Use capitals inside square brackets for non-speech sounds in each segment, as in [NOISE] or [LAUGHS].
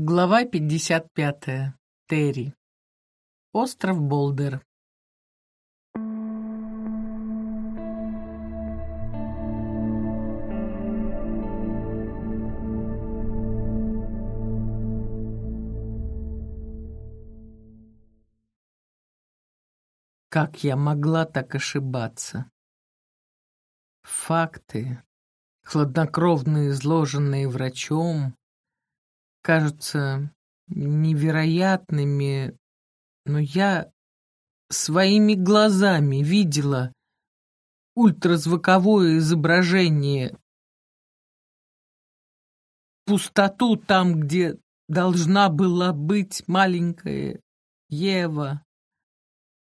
Глава 55. Терри. Остров Болдер. Как я могла так ошибаться? Факты, хладнокровно изложенные врачом, кажутся невероятными, но я своими глазами видела ультразвуковое изображение, пустоту там, где должна была быть маленькая Ева.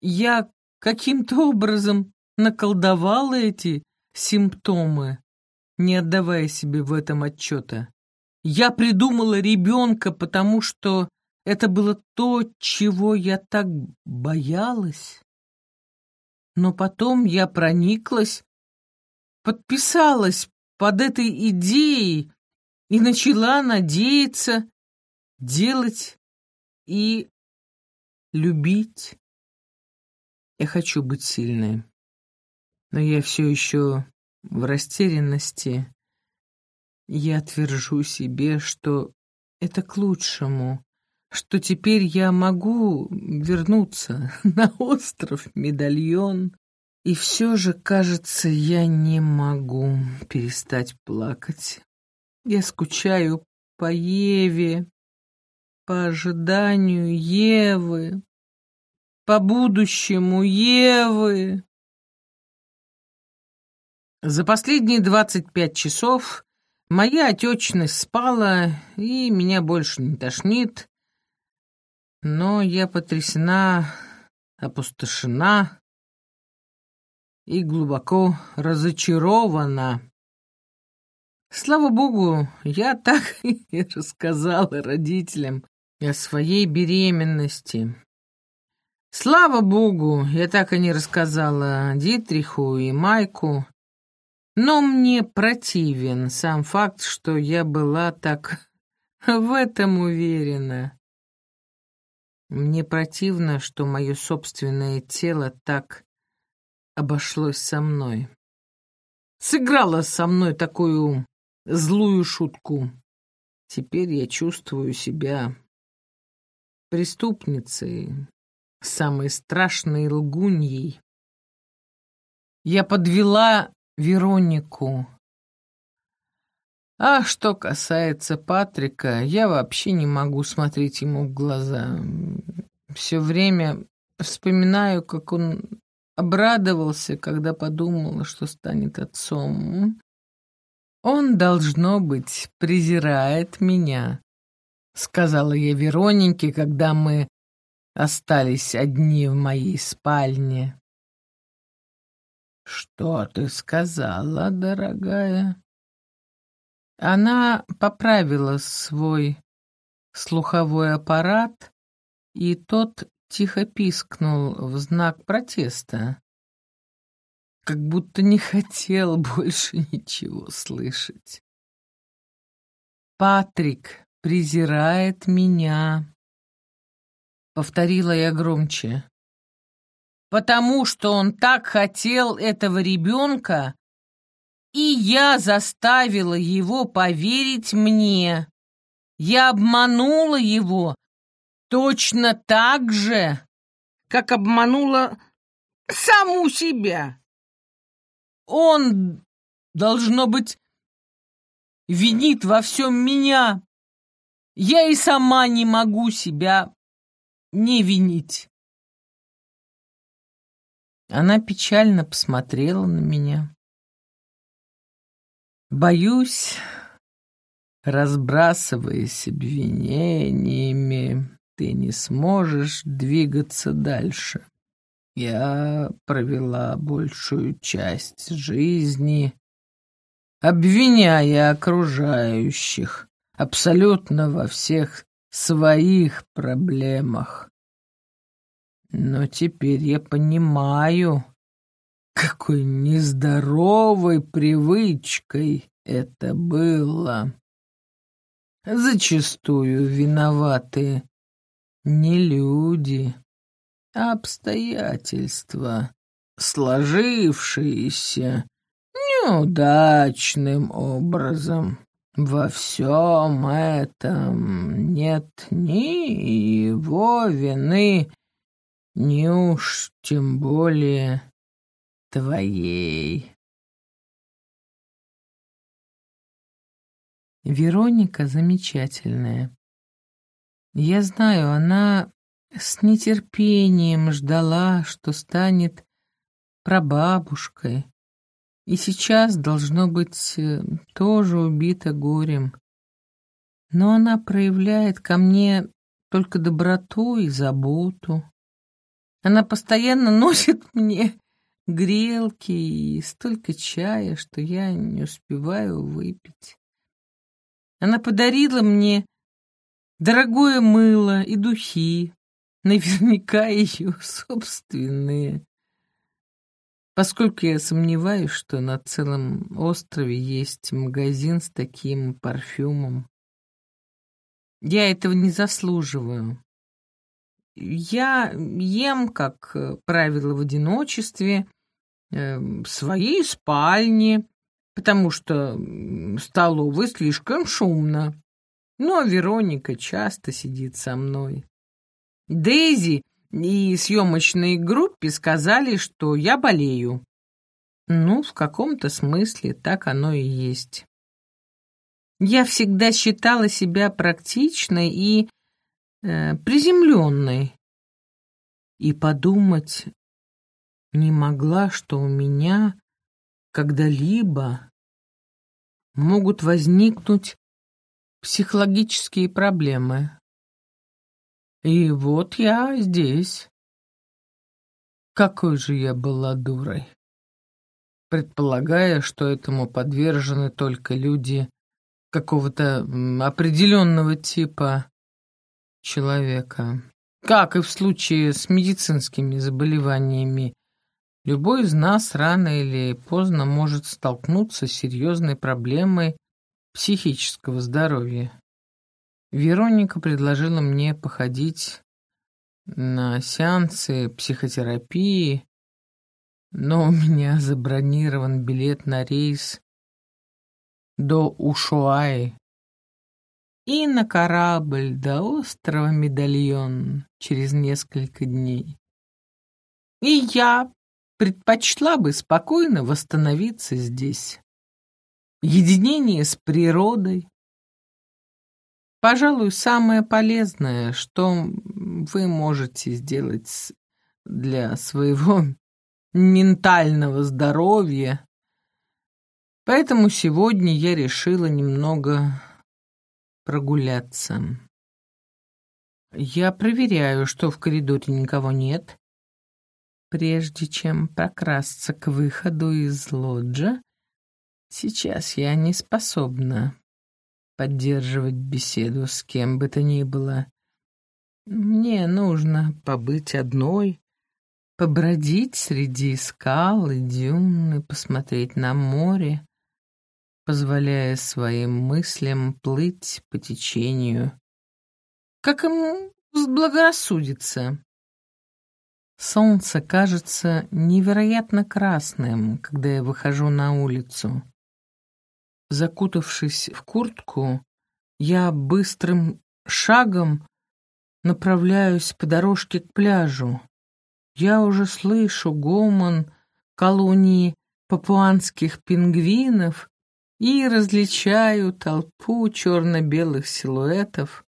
Я каким-то образом наколдовала эти симптомы, не отдавая себе в этом отчета. Я придумала ребенка, потому что это было то, чего я так боялась. Но потом я прониклась, подписалась под этой идеей и начала надеяться делать и любить. Я хочу быть сильной, но я все еще в растерянности я твержу себе, что это к лучшему, что теперь я могу вернуться [LAUGHS] на остров Медальон, и все же, кажется, я не могу перестать плакать. Я скучаю по Еве, по ожиданию Евы, по будущему Евы. За последние двадцать пять часов Моя отечность спала, и меня больше не тошнит. Но я потрясена, опустошена и глубоко разочарована. Слава богу, я так [LAUGHS] и рассказала родителям о своей беременности. Слава богу, я так и не рассказала Дитриху и Майку. Но мне противен сам факт, что я была так в этом уверена. Мне противно, что мое собственное тело так обошлось со мной. Сыграло со мной такую злую шутку. Теперь я чувствую себя преступницей, самой страшной лгуньей. Я подвела Веронику. А что касается Патрика, я вообще не могу смотреть ему в глаза. Все время вспоминаю, как он обрадовался, когда подумал, что станет отцом. Он, должно быть, презирает меня, сказала я Веронике, когда мы остались одни в моей спальне. «Что ты сказала, дорогая?» Она поправила свой слуховой аппарат, и тот тихо пискнул в знак протеста, как будто не хотел больше ничего слышать. «Патрик презирает меня», — повторила я громче потому что он так хотел этого ребенка, и я заставила его поверить мне. Я обманула его точно так же, как обманула саму себя. Он, должно быть, винит во всем меня. Я и сама не могу себя не винить. Она печально посмотрела на меня. Боюсь, разбрасываясь обвинениями, ты не сможешь двигаться дальше. Я провела большую часть жизни, обвиняя окружающих абсолютно во всех своих проблемах. Но теперь я понимаю, какой нездоровой привычкой это было. зачастую виноваты не люди, а обстоятельства, сложившиеся неудачным образом. Во всем этом нет ни его вины, ни уж тем более твоей. Вероника замечательная. Я знаю, она с нетерпением ждала, что станет прабабушкой, и сейчас, должно быть, э, тоже убита горем. Но она проявляет ко мне только доброту и заботу. Она постоянно [LAUGHS] носит мне грелки и столько чая, что я не успеваю выпить. Она подарила мне дорогое мыло и духи, наверняка ее собственные. Поскольку я сомневаюсь, что на целом острове есть магазин с таким парфюмом. Я этого не заслуживаю. Я ем, как правило, в одиночестве, э, в своей спальне, потому что в столовой слишком шумно. Но Вероника часто сидит со мной. Дейзи и съемочной группе сказали, что я болею. Ну, в каком-то смысле так оно и есть. Я всегда считала себя практичной и э, приземленной. И подумать не могла, что у меня когда-либо могут возникнуть психологические проблемы. И вот я здесь. Какой же я была дурой. Предполагая, что этому подвержены только люди какого-то определенного типа человека. Как и в случае с медицинскими заболеваниями, любой из нас рано или поздно может столкнуться с серьезной проблемой психического здоровья. Вероника предложила мне походить на сеансы психотерапии, но у меня забронирован билет на рейс до Ушуаи и на корабль до острова Медальон через несколько дней. И я предпочла бы спокойно восстановиться здесь. Единение с природой, Пожалуй, самое полезное, что вы можете сделать для своего [LAUGHS] ментального здоровья. Поэтому сегодня я решила немного прогуляться. Я проверяю, что в коридоре никого нет. Прежде чем прокрасться к выходу из лоджа, сейчас я не способна поддерживать беседу с кем бы то ни было. Мне нужно побыть одной, побродить среди скал и дюн и посмотреть на море, позволяя своим мыслям плыть по течению, как им благорассудится. Солнце кажется невероятно красным, когда я выхожу на улицу. Закутавшись в куртку, я быстрым шагом направляюсь по дорожке к пляжу. Я уже слышу гомон колонии папуанских пингвинов и различаю толпу черно-белых силуэтов.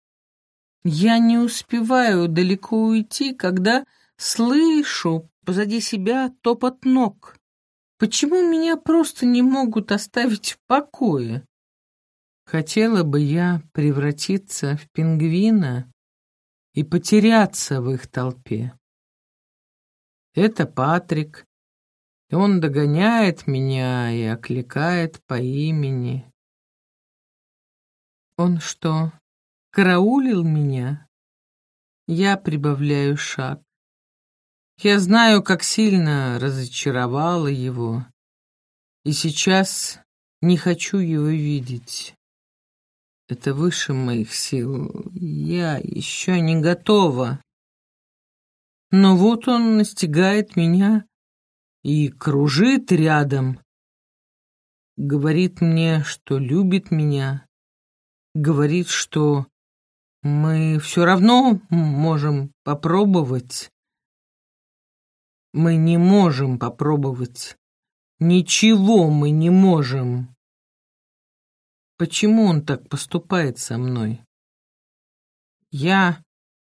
Я не успеваю далеко уйти, когда слышу позади себя топот ног. Почему меня просто не могут оставить в покое? Хотела бы я превратиться в пингвина и потеряться в их толпе. Это Патрик, он догоняет меня и окликает по имени. Он что, караулил меня? Я прибавляю шаг. Я знаю, как сильно разочаровала его, и сейчас не хочу его видеть. Это выше моих сил. Я еще не готова. Но вот он настигает меня и кружит рядом. Говорит мне, что любит меня. Говорит, что мы все равно можем попробовать. Мы не можем попробовать. Ничего мы не можем. Почему он так поступает со мной? Я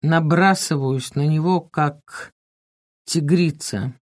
набрасываюсь на него, как тигрица.